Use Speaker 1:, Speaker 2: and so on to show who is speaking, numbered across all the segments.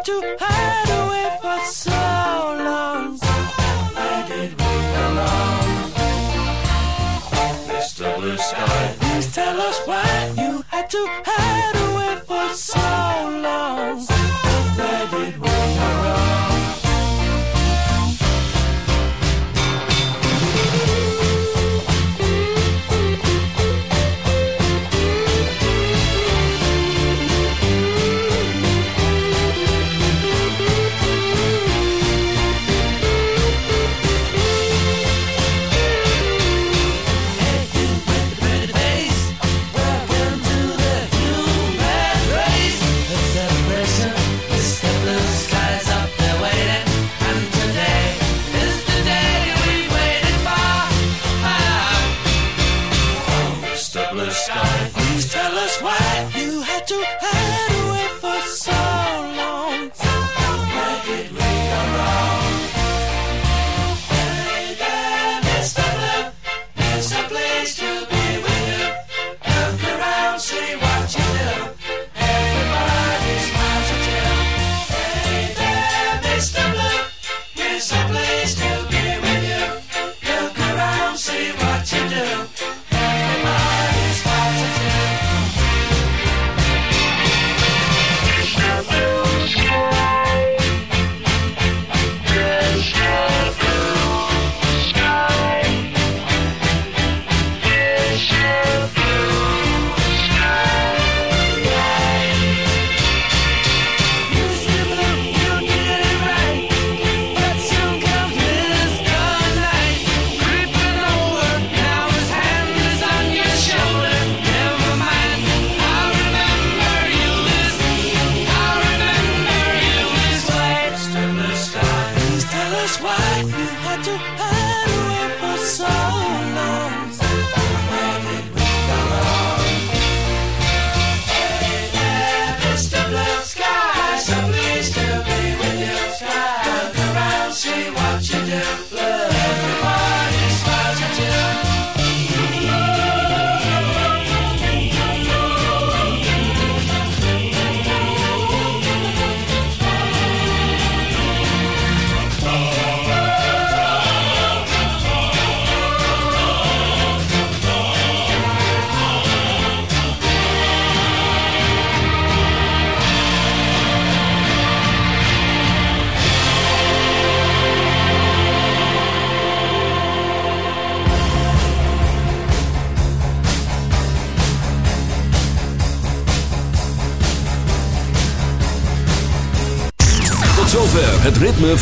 Speaker 1: to hide away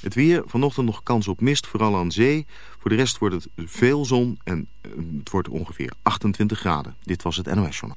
Speaker 2: Het weer, vanochtend nog kans op mist, vooral aan zee. Voor de rest wordt het veel zon en eh, het wordt ongeveer 28 graden. Dit was het NOS Journal.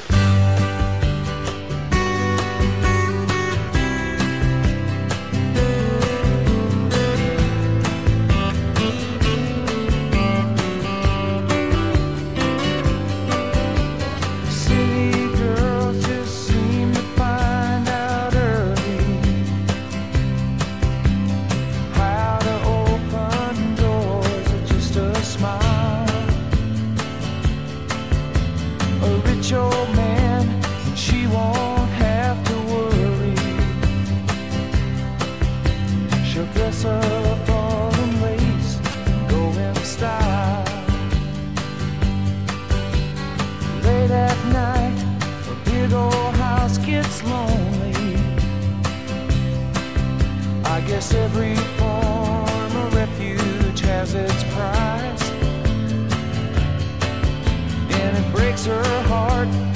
Speaker 3: Heart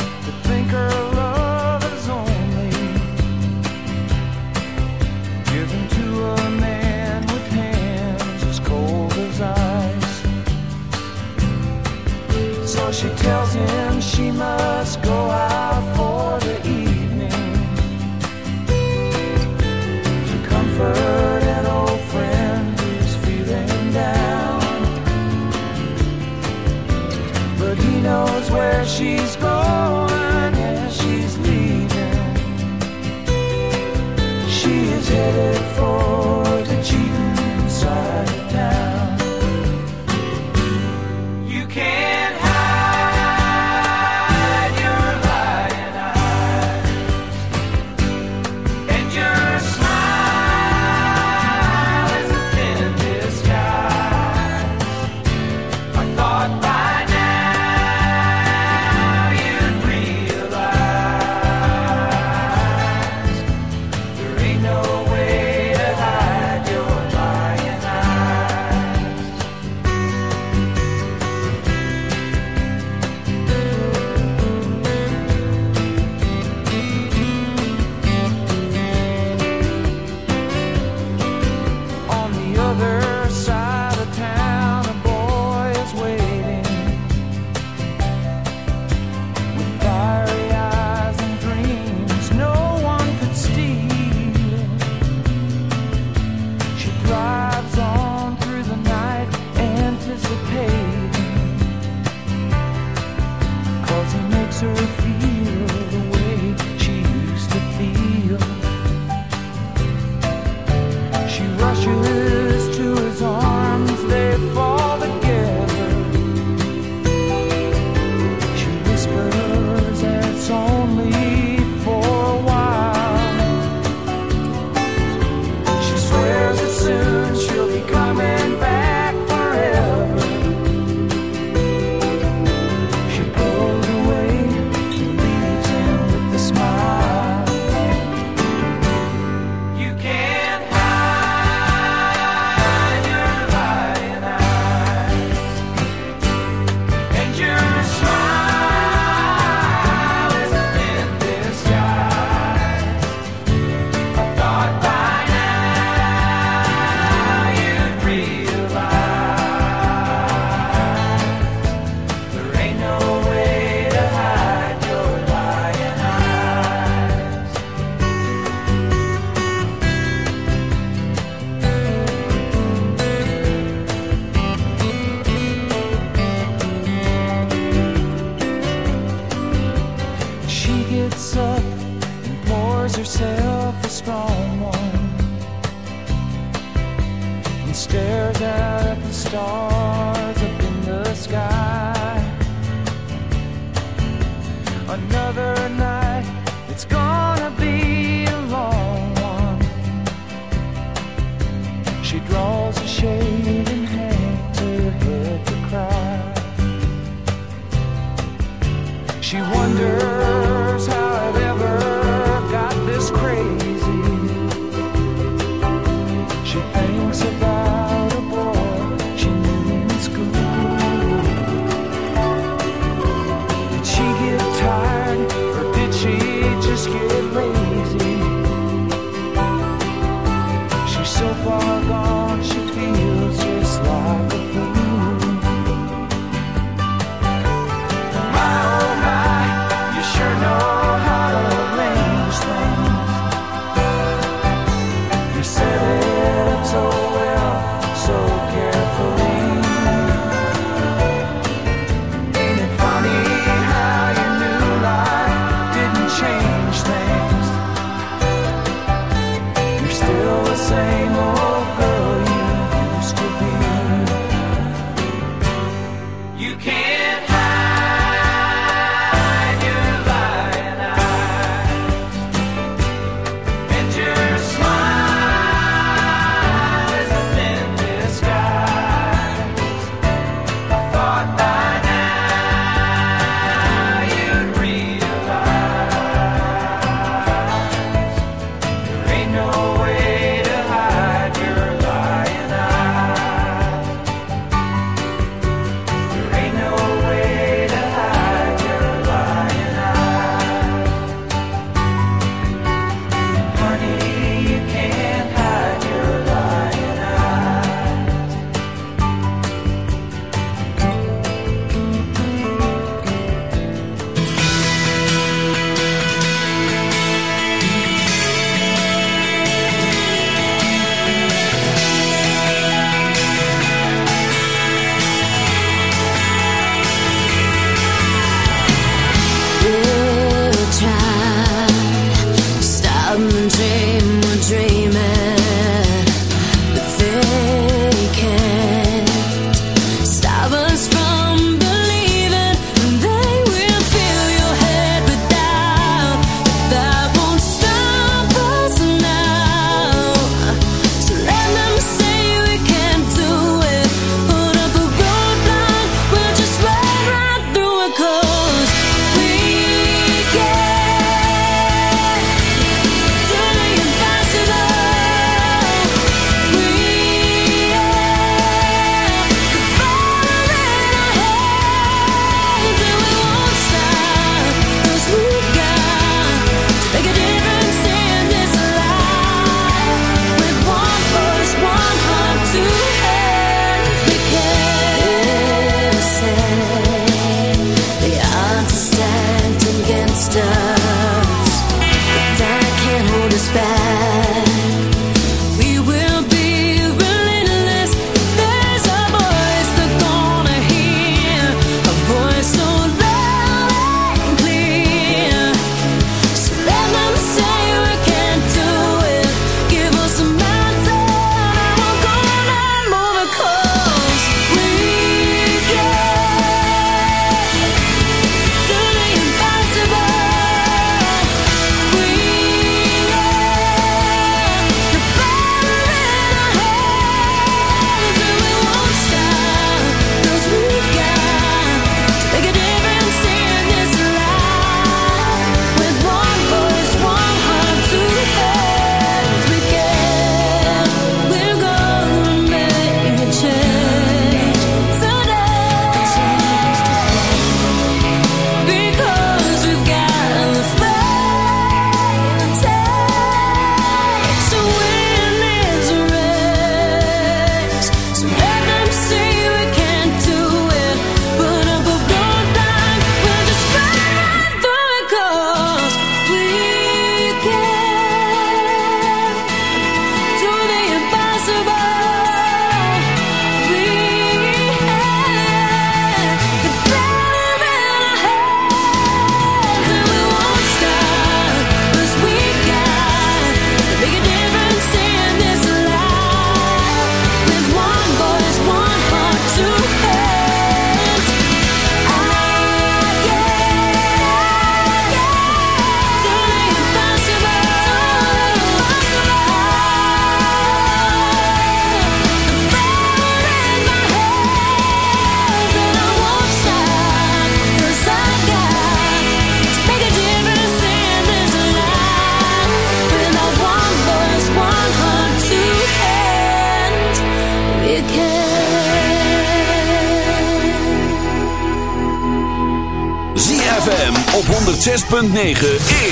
Speaker 4: 106.9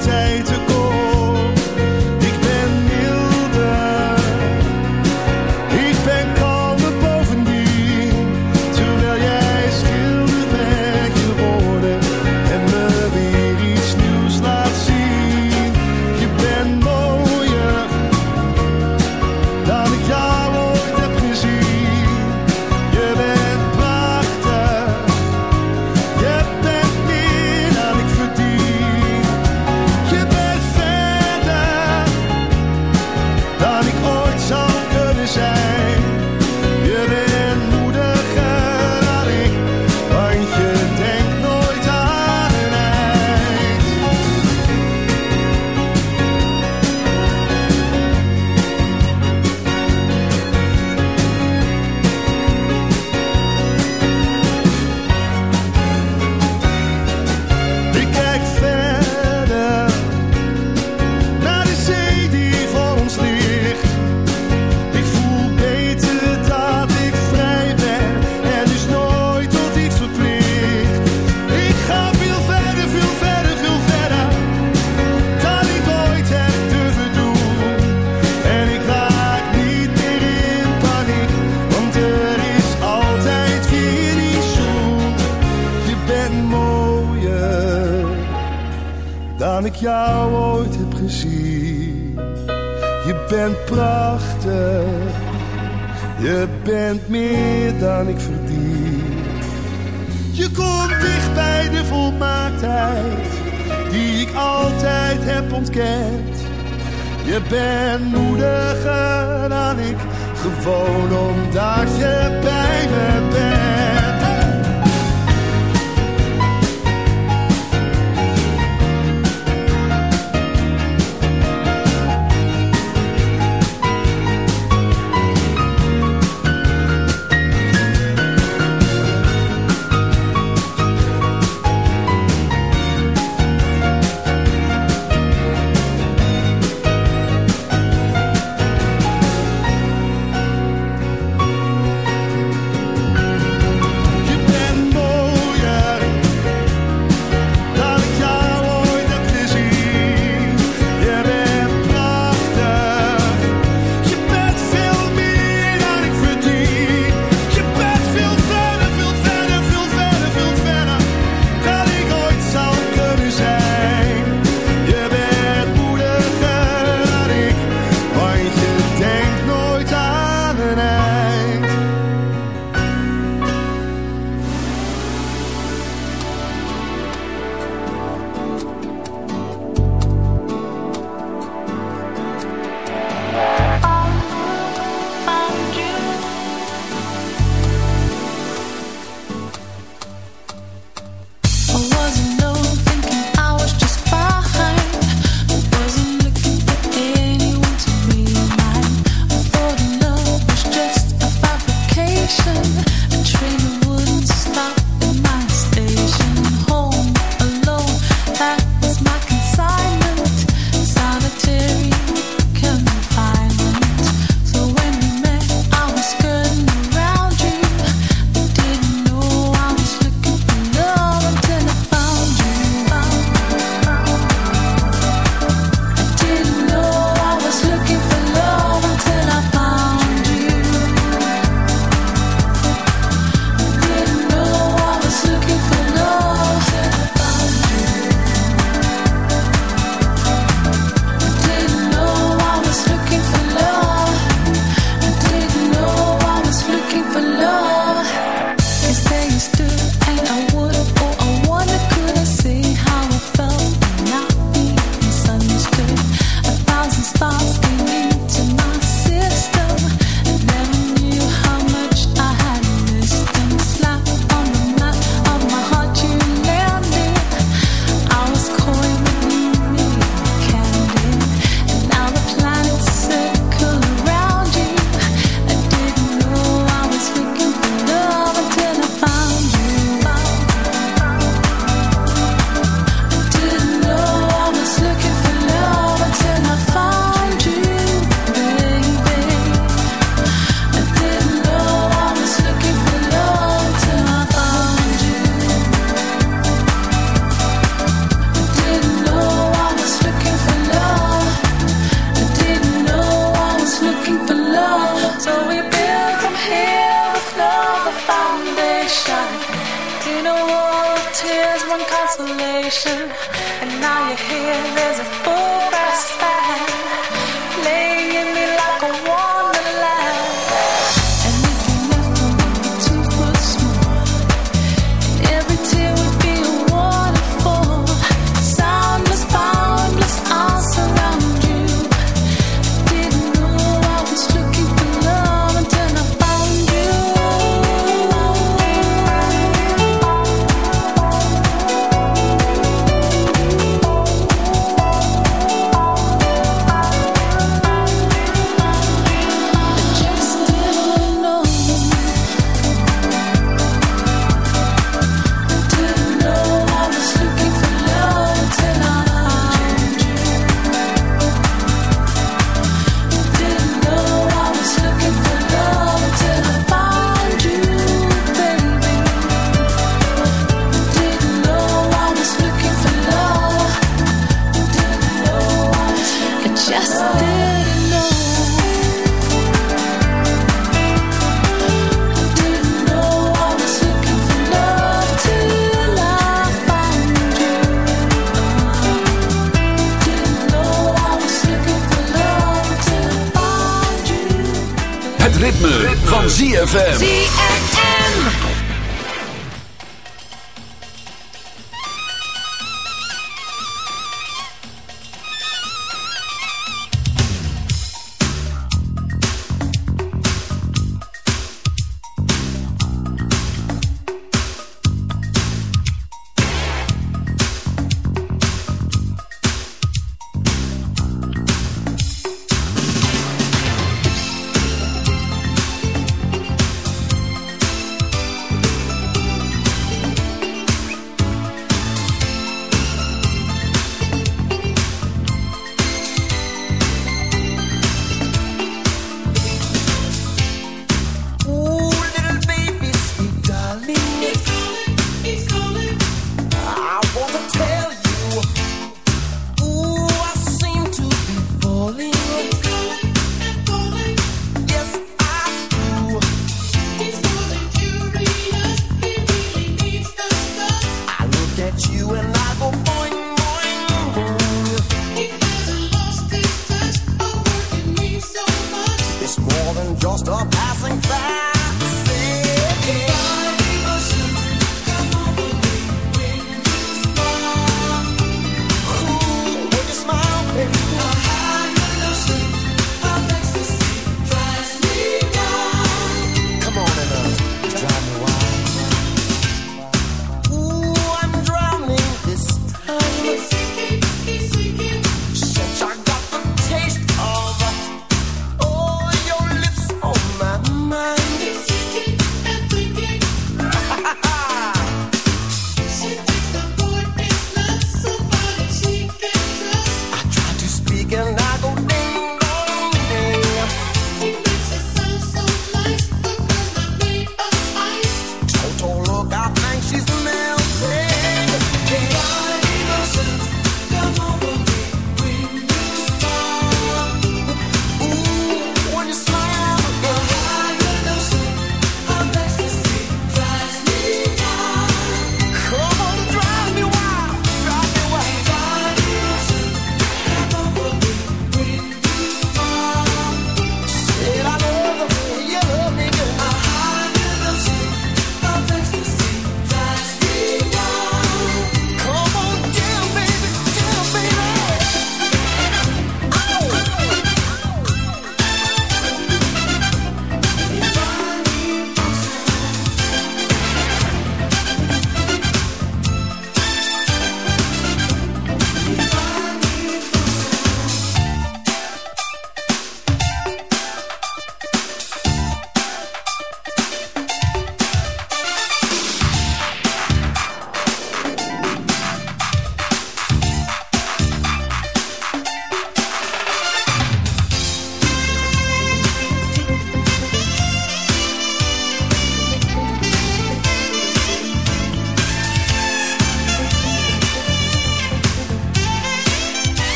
Speaker 5: steeds meer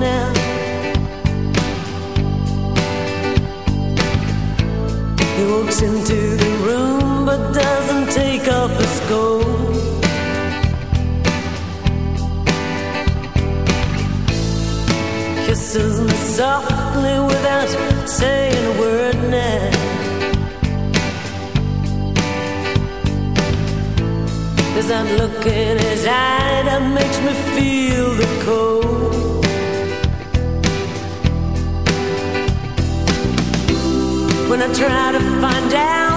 Speaker 6: now.
Speaker 7: He walks into the room but doesn't take off his coat. Softly without saying a word now. That look in his eye that makes me feel the cold. I try to find out.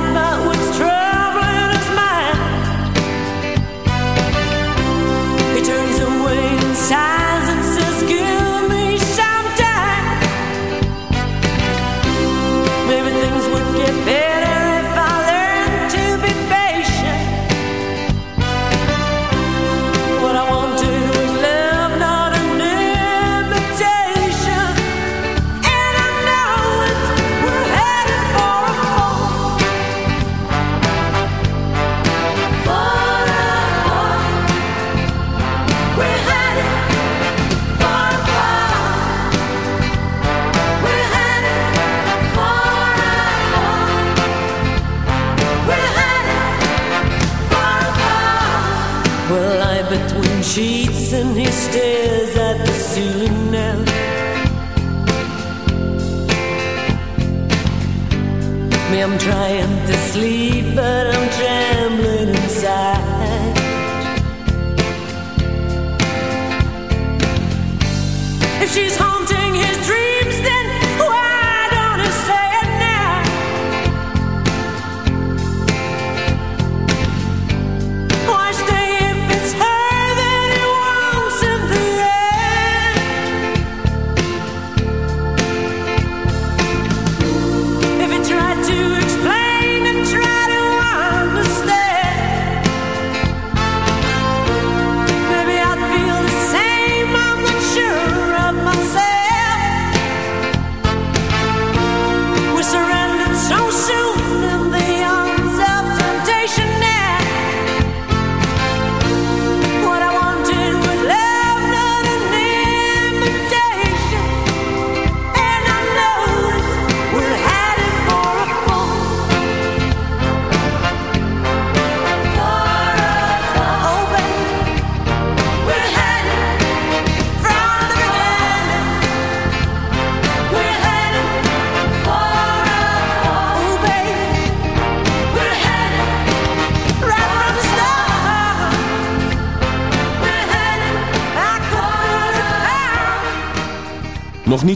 Speaker 7: try